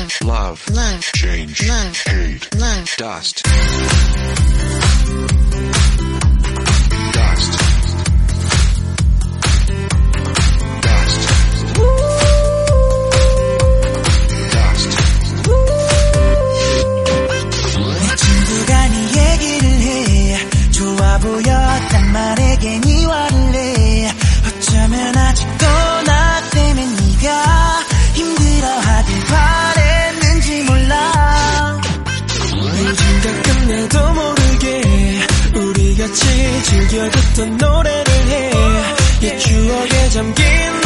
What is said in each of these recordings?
love, love, love, change, love, hate, love, dust. 즐겨 듣던 노래를 해 옛 추억에 잠긴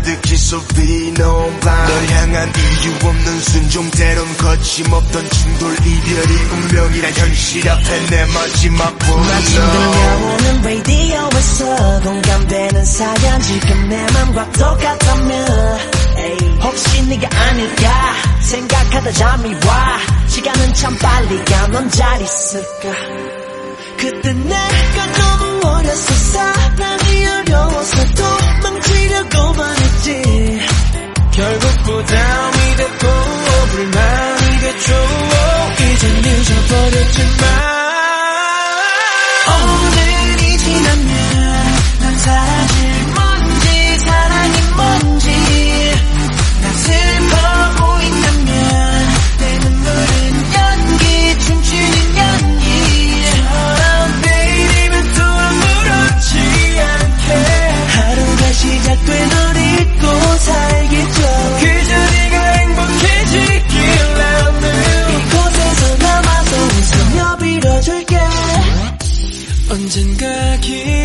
가득히 소비너 널 향한 이유 없는 순종 때론 거침없던 충돌 이별이 운명이란 현실 앞에 내 마지막 보너 나 라디오에서 공감되는 사연 지금 내 맘과 똑같다면 혹시 네가 아닐까 생각하다 잠이 와. 시간은 참 빨리 가넌 잘 있을까? 그때 내가 너무 어렸어 사랑이 어려웠어도 Virgin my. 언젠가 기